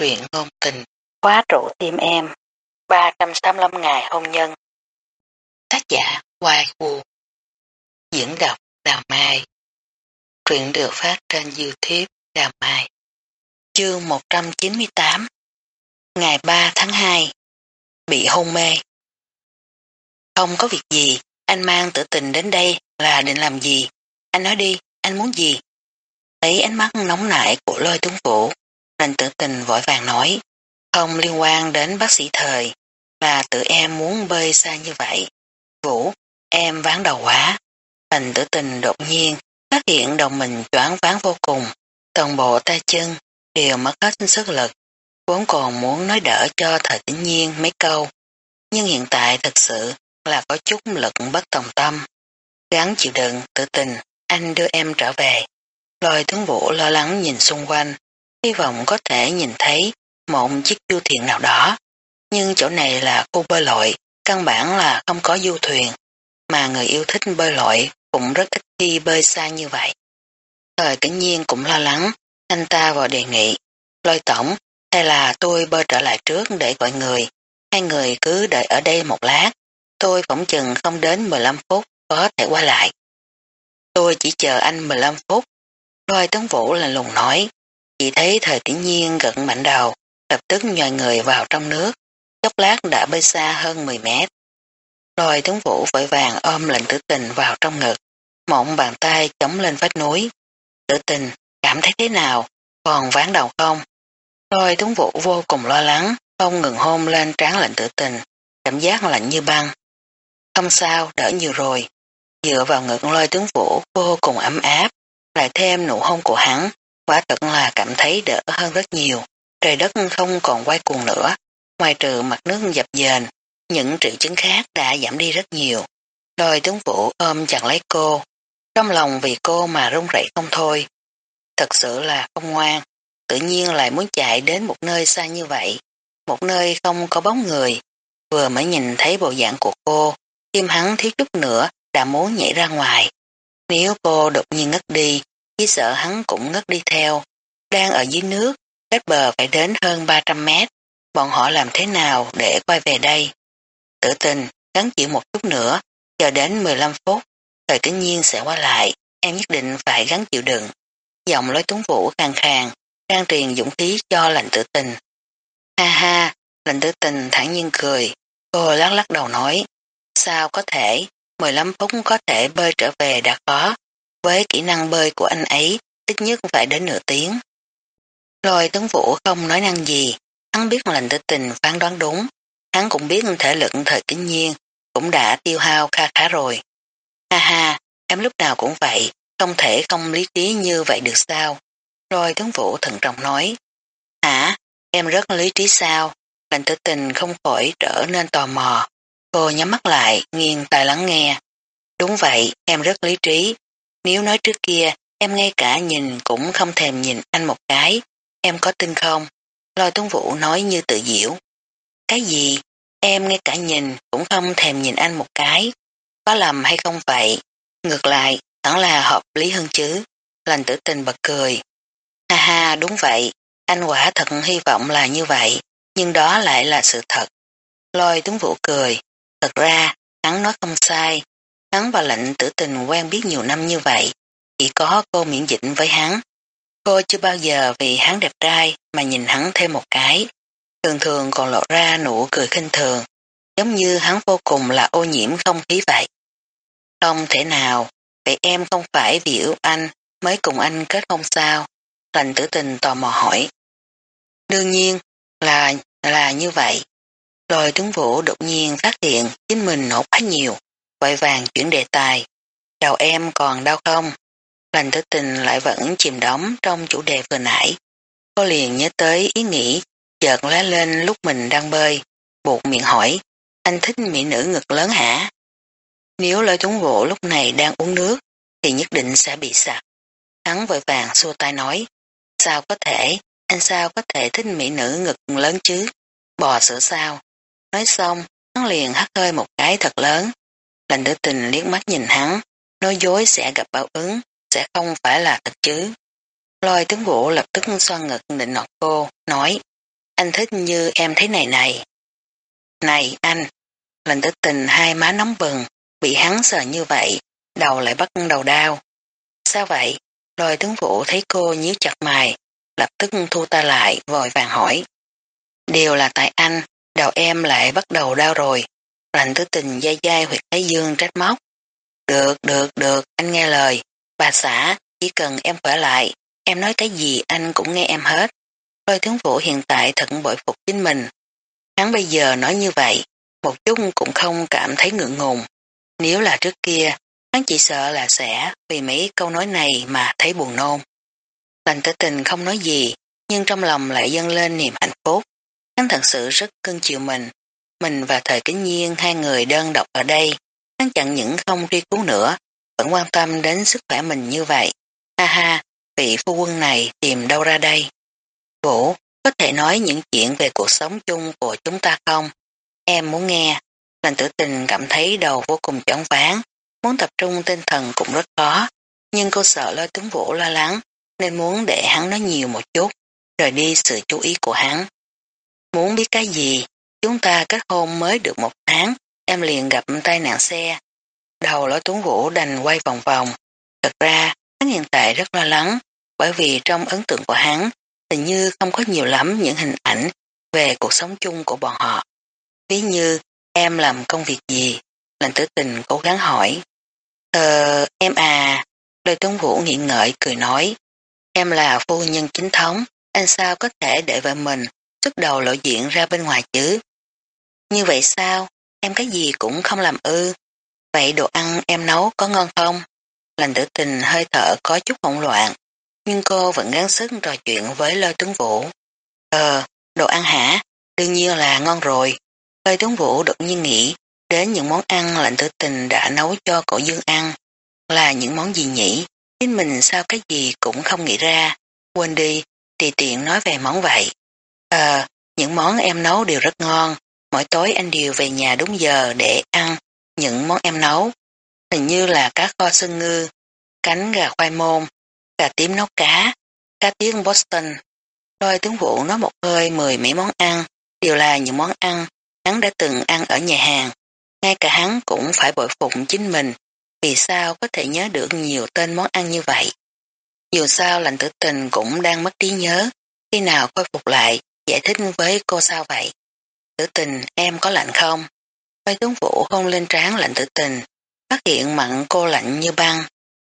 truyện ngôn tình, khóa trụ tim em, 385 ngày hôn nhân. Tác giả Hoài Vũ Diễn đọc Đào Mai Truyện được phát trên Youtube Đào Mai Chương 198 Ngày 3 tháng 2 Bị hôn mê Không có việc gì, anh mang tử tình đến đây là định làm gì? Anh nói đi, anh muốn gì? Thấy ánh mắt nóng nảy của lôi tuấn vũ, nên tử tình vội vàng nói, không liên quan đến bác sĩ thời, mà tự em muốn bơi xa như vậy. Vũ, em ván đầu quá. Thành tử tình đột nhiên, phát hiện đầu mình choáng ván vô cùng, toàn bộ tay chân đều mất hết sức lực, vốn còn muốn nói đỡ cho thời tĩnh nhiên mấy câu, nhưng hiện tại thật sự là có chút lực bất tòng tâm. Gắn chịu đựng, tự tình, anh đưa em trở về. Lôi tướng vũ lo lắng nhìn xung quanh, hy vọng có thể nhìn thấy một chiếc du thuyền nào đó. Nhưng chỗ này là khu bơi lội, căn bản là không có du thuyền, mà người yêu thích bơi lội cũng rất ít khi bơi xa như vậy. Thời cảnh nhiên cũng lo lắng, anh ta vào đề nghị, lôi tổng, hay là tôi bơi trở lại trước để gọi người, hai người cứ đợi ở đây một lát, tôi phỏng chừng không đến 15 phút có thể qua lại. Tôi chỉ chờ anh 15 phút, lôi tấn vũ là lùng nói, chỉ thấy thời tiểu nhiên gật mạnh đầu, lập tức nhòi người vào trong nước, chốc lát đã bơi xa hơn 10 mét. Lôi tướng vũ vội vàng ôm lệnh tử tình vào trong ngực, mộng bàn tay chống lên vách núi. Tử tình, cảm thấy thế nào, còn ván đầu không? Lôi tướng vũ vô cùng lo lắng, không ngừng hôn lên trán lệnh tử tình, cảm giác lạnh như băng. Không sao, đỡ nhiều rồi. Dựa vào ngực lôi tướng vũ vô cùng ấm áp, lại thêm nụ hôn của hắn, quả thật là cảm thấy đỡ hơn rất nhiều. Trời đất không còn quay cuồng nữa, ngoài trừ mặt nước dập dềnh, những triệu chứng khác đã giảm đi rất nhiều. Đôi tướng vũ ôm chặt lấy cô, trong lòng vì cô mà run rẩy không thôi. Thật sự là không ngoan, tự nhiên lại muốn chạy đến một nơi xa như vậy, một nơi không có bóng người. Vừa mới nhìn thấy bộ dạng của cô, tim hắn thiếu chút nữa đã muốn nhảy ra ngoài. Nếu cô đột nhiên ngất đi, chỉ sợ hắn cũng ngất đi theo. Đang ở dưới nước, cách bờ phải đến hơn 300 mét. Bọn họ làm thế nào để quay về đây? Tử tình, gắn chịu một chút nữa, chờ đến 15 phút, thời tự nhiên sẽ qua lại, em nhất định phải gắn chịu đựng. Giọng lối tuấn vũ khang khàng, đang truyền dũng khí cho lành tử tình. Ha ha, lành tử tình thản nhiên cười, cô lắc lắc đầu nói, sao có thể, 15 phút có thể bơi trở về đã có, với kỹ năng bơi của anh ấy, ít nhất phải đến nửa tiếng. Lôi tướng vũ không nói năng gì, hắn biết lành tử tình phán đoán đúng, Hắn cũng biết thể lực thời kính nhiên cũng đã tiêu hao kha khá rồi. Ha ha, em lúc nào cũng vậy, không thể không lý trí như vậy được sao? Rồi tướng vũ thận trọng nói. Hả, em rất lý trí sao? Lệnh tử tình không khỏi trở nên tò mò. Cô nhắm mắt lại, nghiêng tai lắng nghe. Đúng vậy, em rất lý trí. Nếu nói trước kia, em ngay cả nhìn cũng không thèm nhìn anh một cái. Em có tin không? Lôi tuấn vũ nói như tự diễu. Cái gì? Em ngay cả nhìn cũng không thèm nhìn anh một cái. Có lầm hay không vậy? Ngược lại, hẳn là hợp lý hơn chứ. Lành tử tình bật cười. Ha ha, đúng vậy. Anh quả thật hy vọng là như vậy. Nhưng đó lại là sự thật. Lôi tuấn vũ cười. Thật ra, hắn nói không sai. Hắn và lệnh tử tình quen biết nhiều năm như vậy. Chỉ có cô miễn dịch với hắn. Cô chưa bao giờ vì hắn đẹp trai mà nhìn hắn thêm một cái thường thường còn lộ ra nụ cười khinh thường, giống như hắn vô cùng là ô nhiễm không khí vậy. Không thể nào, vậy em không phải vì yêu anh mới cùng anh kết hôn sao? Lành tử tình tò mò hỏi. Đương nhiên là là như vậy. Rồi tướng vũ đột nhiên phát hiện chính mình nổ quá nhiều, vội vàng chuyển đề tài. Đầu em còn đau không? Lành thức tình lại vẫn chìm đóng trong chủ đề vừa nãy. Cô liền nhớ tới ý nghĩ chợt lóe lên lúc mình đang bơi, buộc miệng hỏi, anh thích mỹ nữ ngực lớn hả? Nếu lỡ chúng vụ lúc này đang uống nước, thì nhất định sẽ bị sặc. Hắn vội vàng xua tay nói, sao có thể, anh sao có thể thích mỹ nữ ngực lớn chứ, bò sữa sao. Nói xong, hắn liền hắt hơi một cái thật lớn. Lành tử tình liếc mắt nhìn hắn, nói dối sẽ gặp báo ứng, sẽ không phải là thật chứ. Lôi tướng vũ lập tức xoa ngực định nọt cô, nói, anh thích như em thấy này này. Này anh, lành tử tình hai má nóng bừng, bị hắn sờ như vậy, đầu lại bắt đầu đau. Sao vậy? Lôi tướng vũ thấy cô nhíu chặt mày, lập tức thu ta lại, vội vàng hỏi. Điều là tại anh, đầu em lại bắt đầu đau rồi lành tử tình dai dai huyệt thái dương trách móc. Được, được, được, anh nghe lời. Bà xã, chỉ cần em khỏe lại, em nói cái gì anh cũng nghe em hết. Lôi tướng vũ hiện tại thật bội phục chính mình. Hắn bây giờ nói như vậy, một chút cũng không cảm thấy ngượng ngùng. Nếu là trước kia, hắn chỉ sợ là sẽ vì mấy câu nói này mà thấy buồn nôn. Lành tử tình không nói gì, nhưng trong lòng lại dâng lên niềm hạnh phúc. Hắn thật sự rất cưng chiều mình. Mình và thời kính nhiên hai người đơn độc ở đây, hắn chẳng những không đi cứu nữa, vẫn quan tâm đến sức khỏe mình như vậy. Ha ha, vị phu quân này tìm đâu ra đây? Vũ, có thể nói những chuyện về cuộc sống chung của chúng ta không? Em muốn nghe. Lành tử tình cảm thấy đầu vô cùng chóng ván, muốn tập trung tinh thần cũng rất khó, nhưng cô sợ lo tướng vũ lo lắng, nên muốn để hắn nói nhiều một chút, rời đi sự chú ý của hắn. Muốn biết cái gì, chúng ta kết hôn mới được một tháng, em liền gặp tai nạn xe. Đầu lối tuấn vũ đành quay vòng vòng. Thật ra, hắn hiện tại rất lo lắng, bởi vì trong ấn tượng của hắn, hình như không có nhiều lắm những hình ảnh về cuộc sống chung của bọn họ. Ví như, em làm công việc gì? Lệnh tử tình cố gắng hỏi. Ờ, em à, lời tuấn vũ nghiện ngợi cười nói. Em là phu nhân chính thống, anh sao có thể để vợ mình xuất đầu lộ diện ra bên ngoài chứ? Như vậy sao? Em cái gì cũng không làm ư. Vậy đồ ăn em nấu có ngon không? Lành tử tình hơi thở có chút hỗn loạn, nhưng cô vẫn gắng sức trò chuyện với lôi tướng vũ. Ờ, đồ ăn hả? Đương nhiên là ngon rồi. Lôi tướng vũ đột nhiên nghĩ đến những món ăn lạnh tử tình đã nấu cho cổ dương ăn. Là những món gì nhỉ? Chính mình sao cái gì cũng không nghĩ ra. Quên đi, tùy tiện nói về món vậy. Ờ, những món em nấu đều rất ngon. Mỗi tối anh đều về nhà đúng giờ để ăn những món em nấu. Hình như là cá kho sơn ngư, cánh gà khoai môn, gà tím nấu cá, cá tiếng Boston. Rồi tướng vụ nói một hơi mười mấy món ăn, đều là những món ăn hắn đã từng ăn ở nhà hàng. Ngay cả hắn cũng phải bội phục chính mình, vì sao có thể nhớ được nhiều tên món ăn như vậy. Dù sao lành tử tình cũng đang mất trí nhớ, khi nào khôi phục lại, giải thích với cô sao vậy. Tử tình, em có lạnh không? Quay tướng vũ hôn lên trán lạnh tử tình, phát hiện mặn cô lạnh như băng.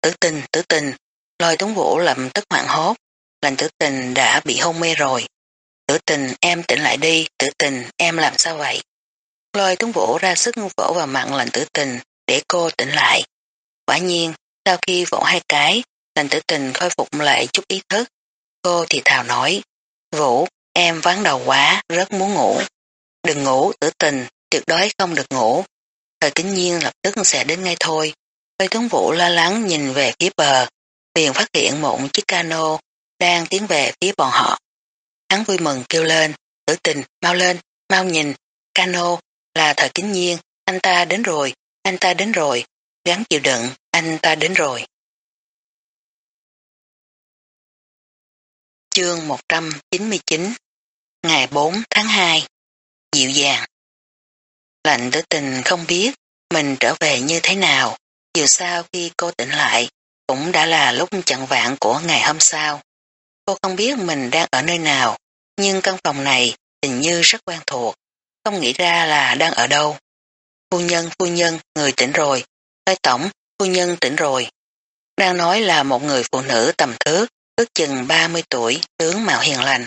Tử tình, tử tình, lôi tuấn vũ lầm tức hoảng hốt, lạnh tử tình đã bị hôn mê rồi. Tử tình em tỉnh lại đi, tử tình em làm sao vậy? Lôi tuấn vũ ra sức vỗ vào mặn lạnh tử tình để cô tỉnh lại. Quả nhiên, sau khi vỗ hai cái, lạnh tử tình khôi phục lại chút ý thức. Cô thì thào nói, Vũ, em ván đầu quá, rất muốn ngủ. Đừng ngủ, tử tình, tuyệt đối không được ngủ. Thời kính nhiên lập tức sẽ đến ngay thôi. Lôi tướng vũ lo lắng nhìn về phía bờ, liền phát hiện một chiếc cano đang tiến về phía bọn họ. Hắn vui mừng kêu lên, tử tình, mau lên, mau nhìn, cano là thời kính nhiên, anh ta đến rồi, anh ta đến rồi, gắn chịu đựng, anh ta đến rồi. Chương 199 Ngày 4 tháng 2 Dịu dàng Lạnh tử tình không biết mình trở về như thế nào, dù sao khi cô tỉnh lại, cũng đã là lúc chặn vạn của ngày hôm sau. Cô không biết mình đang ở nơi nào, nhưng căn phòng này hình như rất quen thuộc, không nghĩ ra là đang ở đâu. Phu nhân, phu nhân, người tỉnh rồi, Thái Tổng, phu nhân tỉnh rồi. Đang nói là một người phụ nữ tầm thước, ước chừng 30 tuổi, tướng mạo hiền lành.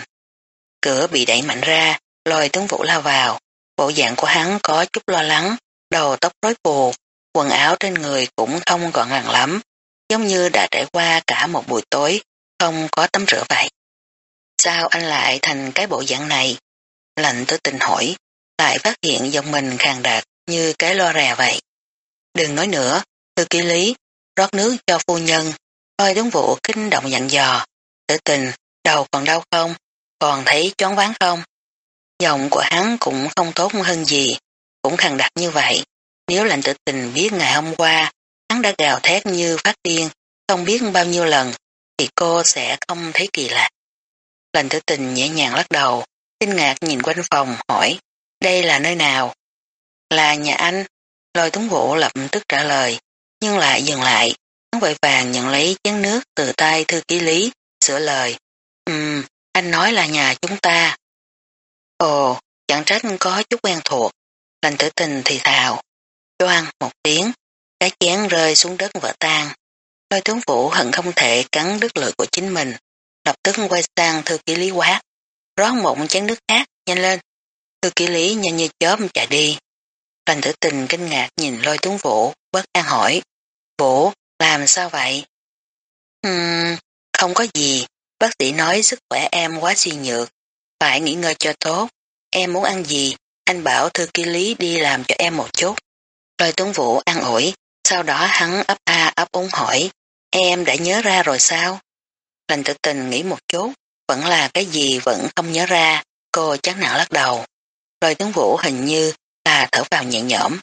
Cửa bị đẩy mạnh ra, lôi tướng vũ lao vào, Bộ dạng của hắn có chút lo lắng, đầu tóc rối bù, quần áo trên người cũng không gọn gàng lắm, giống như đã trải qua cả một buổi tối, không có tắm rửa vậy. Sao anh lại thành cái bộ dạng này? Lạnh tới tình hỏi, lại phát hiện giọng mình khàn đạt như cái lo rè vậy. Đừng nói nữa, thư ký lý, rót nước cho phu nhân, coi tướng vụ kinh động dặn dò, tử tình, đầu còn đau không, còn thấy choáng váng không? Giọng của hắn cũng không tốt hơn gì, cũng khẳng đặc như vậy. Nếu lạnh tự tình biết ngày hôm qua, hắn đã gào thét như phát điên, không biết bao nhiêu lần, thì cô sẽ không thấy kỳ lạ. Lạnh tử tình nhẹ nhàng lắc đầu, kinh ngạc nhìn quanh phòng hỏi, đây là nơi nào? Là nhà anh. Lôi tuấn vũ lập tức trả lời, nhưng lại dừng lại, hắn vội vàng nhận lấy chén nước từ tay thư ký lý, sửa lời. Ừm, anh nói là nhà chúng ta. Ồ, chẳng trách có chút quen thuộc. Lành tử tình thì thào. Choan một tiếng, cái chén rơi xuống đất vỡ tan. Lôi tướng vũ hận không thể cắn đứt lưỡi của chính mình, lập tức quay sang thư ký lý quát. Rót một chén nước khác, nhanh lên. Thư ký lý nhanh như chớp chạy đi. Lành tử tình kinh ngạc nhìn lôi tướng vũ, bất an hỏi. Vũ, làm sao vậy? Ừm, không có gì, bác sĩ nói sức khỏe em quá suy nhược, phải nghỉ ngơi cho tốt. Em muốn ăn gì, anh bảo thư ký lý đi làm cho em một chút. lời tuấn vũ ăn ủi, sau đó hắn ấp a ấp úng hỏi, em đã nhớ ra rồi sao? Lành tự tình nghĩ một chút, vẫn là cái gì vẫn không nhớ ra, cô chắc nặng lắc đầu. lời tuấn vũ hình như là thở vào nhẹ nhõm.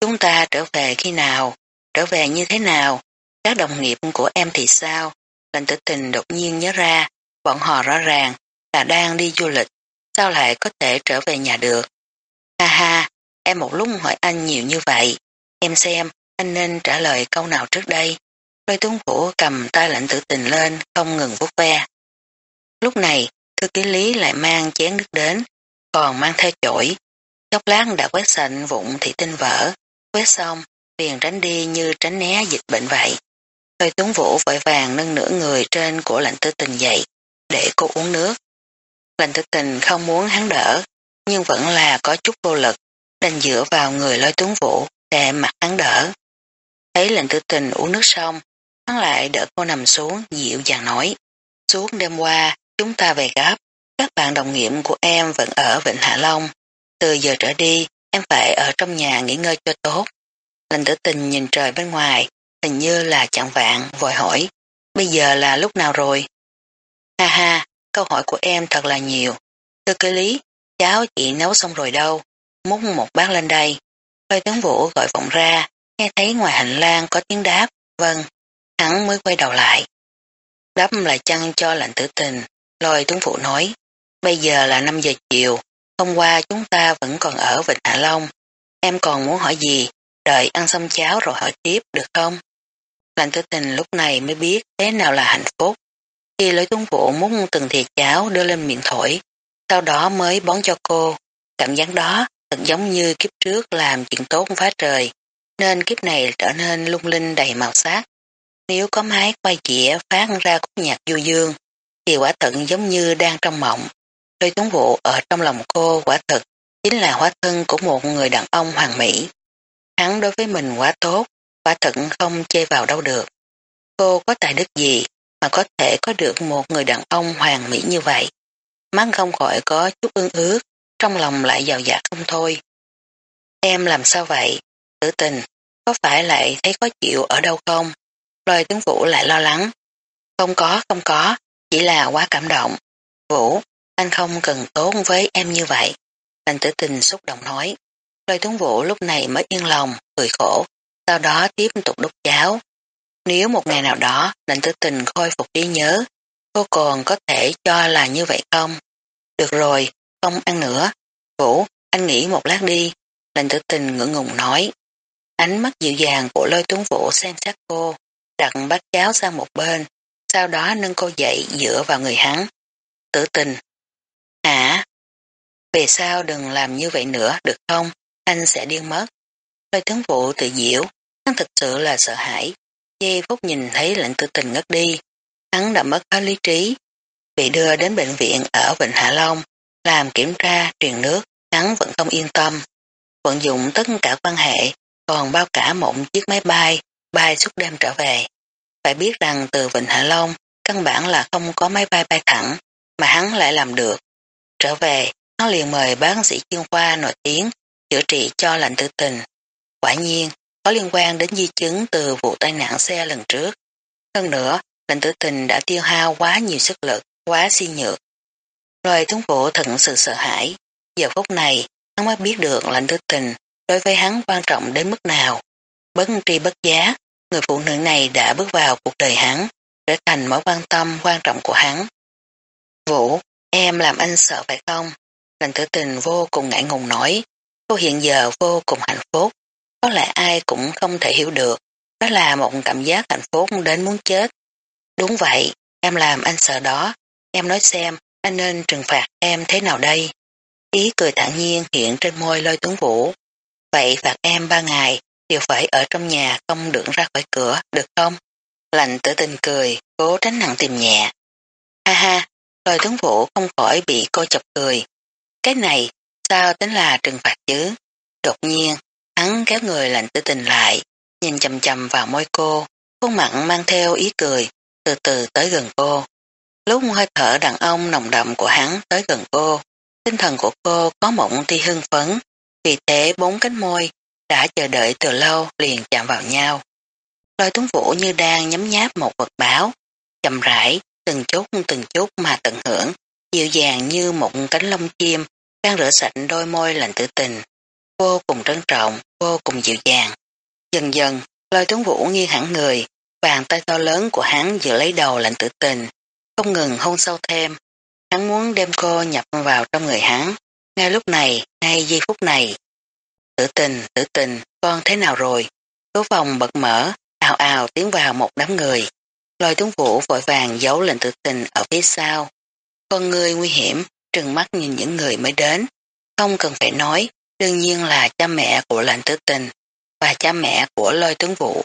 Chúng ta trở về khi nào? Trở về như thế nào? Các đồng nghiệp của em thì sao? Lành tử tình đột nhiên nhớ ra, bọn họ rõ ràng là đang đi du lịch, sao lại có thể trở về nhà được? Ha ha, em một lúc hỏi anh nhiều như vậy, em xem anh nên trả lời câu nào trước đây. Lôi tuấn vũ cầm tay lạnh tử tình lên, không ngừng vuốt ve. Lúc này, thư ký lý lại mang chén nước đến, còn mang theo chổi. Chốc lát đã quét sạch vụn thị tinh vỡ, quét xong, liền tránh đi như tránh né dịch bệnh vậy. Lôi tuấn vũ vội vàng nâng nửa người trên của lạnh tử tình dậy, để cô uống nước. Lệnh tử tình không muốn hắn đỡ, nhưng vẫn là có chút vô lực, đành dựa vào người lôi tuấn vũ để mặt hắn đỡ. Thấy lệnh tử tình uống nước xong, hắn lại đỡ cô nằm xuống dịu dàng nói. Suốt đêm qua, chúng ta về gấp, các bạn đồng nghiệp của em vẫn ở Vịnh Hạ Long. Từ giờ trở đi, em phải ở trong nhà nghỉ ngơi cho tốt. Lệnh tử tình nhìn trời bên ngoài, hình như là chẳng vạn, vội hỏi. Bây giờ là lúc nào rồi? Ha ha, câu hỏi của em thật là nhiều. Thưa cơ lý, cháo chị nấu xong rồi đâu, múc một bát lên đây. Lôi tướng vũ gọi vọng ra, nghe thấy ngoài hành lang có tiếng đáp, vâng, hắn mới quay đầu lại. Đắp lại chăn cho lạnh tử tình, lôi tướng vũ nói, bây giờ là 5 giờ chiều, hôm qua chúng ta vẫn còn ở Vịnh Hạ Long, em còn muốn hỏi gì, đợi ăn xong cháo rồi hỏi tiếp được không? Lạnh tử tình lúc này mới biết thế nào là hạnh phúc. Khi lôi tuấn vũ múc từng thìa cháo đưa lên miệng thổi, sau đó mới bón cho cô. Cảm giác đó thật giống như kiếp trước làm chuyện tốt phá trời, nên kiếp này trở nên lung linh đầy màu sắc. Nếu có máy quay chĩa phát ra khúc nhạc du dương, thì quả thật giống như đang trong mộng. Lôi tuấn vụ ở trong lòng cô quả thật chính là hóa thân của một người đàn ông hoàng mỹ. Hắn đối với mình quá tốt, quả thật không chê vào đâu được. Cô có tài đức gì mà có thể có được một người đàn ông hoàn mỹ như vậy? Mắt không khỏi có chút ương ước, trong lòng lại giàu dạ không thôi. Em làm sao vậy? Tử tình, có phải lại thấy khó chịu ở đâu không? Lôi tướng Vũ lại lo lắng. Không có, không có, chỉ là quá cảm động. Vũ, anh không cần tốn với em như vậy. Lành tử tình xúc động nói. Lôi tướng Vũ lúc này mới yên lòng, cười khổ, sau đó tiếp tục đút cháo. Nếu một ngày nào đó lệnh tử tình khôi phục trí nhớ, cô còn có thể cho là như vậy không? Được rồi, không ăn nữa. Vũ, anh nghỉ một lát đi. Lệnh tử tình ngưỡng ngùng nói. Ánh mắt dịu dàng của lôi tuấn vũ xem sát cô, đặt bát cháo sang một bên, sau đó nâng cô dậy dựa vào người hắn. Tử tình. Hả? Về sao đừng làm như vậy nữa, được không? Anh sẽ điên mất. Lôi tuấn vũ tự diễu, hắn thật sự là sợ hãi. Giây phút nhìn thấy lệnh tử tình ngất đi, hắn đã mất hết lý trí. Bị đưa đến bệnh viện ở Vịnh Hạ Long, làm kiểm tra, truyền nước, hắn vẫn không yên tâm. Vận dụng tất cả quan hệ, còn bao cả một chiếc máy bay, bay suốt đêm trở về. Phải biết rằng từ Vịnh Hạ Long, căn bản là không có máy bay bay thẳng, mà hắn lại làm được. Trở về, hắn liền mời bác sĩ chuyên khoa nổi tiếng chữa trị cho lạnh tử tình. Quả nhiên, có liên quan đến di chứng từ vụ tai nạn xe lần trước. Hơn nữa, lệnh tử tình đã tiêu hao quá nhiều sức lực, quá suy nhược. Loài tướng vũ thật sự sợ hãi. Giờ phút này, hắn mới biết được lệnh tử tình đối với hắn quan trọng đến mức nào. Bất tri bất giá, người phụ nữ này đã bước vào cuộc đời hắn, trở thành mối quan tâm quan trọng của hắn. Vũ, Em làm anh sợ phải không? lệnh tử tình vô cùng ngại ngùng nói. Cô hiện giờ vô cùng hạnh phúc. Có lẽ ai cũng không thể hiểu được. Đó là một cảm giác hạnh phúc đến muốn chết. Đúng vậy, em làm anh sợ đó. Em nói xem, anh nên trừng phạt em thế nào đây? Ý cười thản nhiên hiện trên môi lôi tuấn vũ. Vậy phạt em ba ngày, đều phải ở trong nhà không được ra khỏi cửa, được không? Lạnh tử tình cười, cố tránh nặng tìm nhẹ. Ha ha, lôi tuấn vũ không khỏi bị cô chọc cười. Cái này, sao tính là trừng phạt chứ? Đột nhiên, hắn kéo người lạnh tử tình lại, nhìn chầm chầm vào môi cô, khuôn mặt mang theo ý cười, từ từ tới gần cô. Lúc hơi thở đàn ông nồng đậm của hắn tới gần cô, tinh thần của cô có mộng tia hưng phấn, vì thế bốn cánh môi đã chờ đợi từ lâu liền chạm vào nhau. Lôi tuấn vũ như đang nhấm nháp một vật báo, chậm rãi, từng chút từng chút mà tận hưởng, dịu dàng như một cánh lông chim đang rửa sạch đôi môi lạnh tử tình, vô cùng trân trọng, vô cùng dịu dàng. Dần dần, lôi tuấn vũ nghiêng hẳn người, bàn tay to lớn của hắn giữ lấy đầu lạnh tử tình, không ngừng hôn sâu thêm. Hắn muốn đem cô nhập vào trong người hắn. Ngay lúc này, ngay giây phút này. Tử tình, tử tình, con thế nào rồi? Cố phòng bật mở, ào ào tiến vào một đám người. Lôi tuấn vũ vội vàng giấu lệnh tử tình ở phía sau. Con người nguy hiểm, trừng mắt nhìn những người mới đến. Không cần phải nói, đương nhiên là cha mẹ của lệnh tứ tình và cha mẹ của lôi tướng vũ.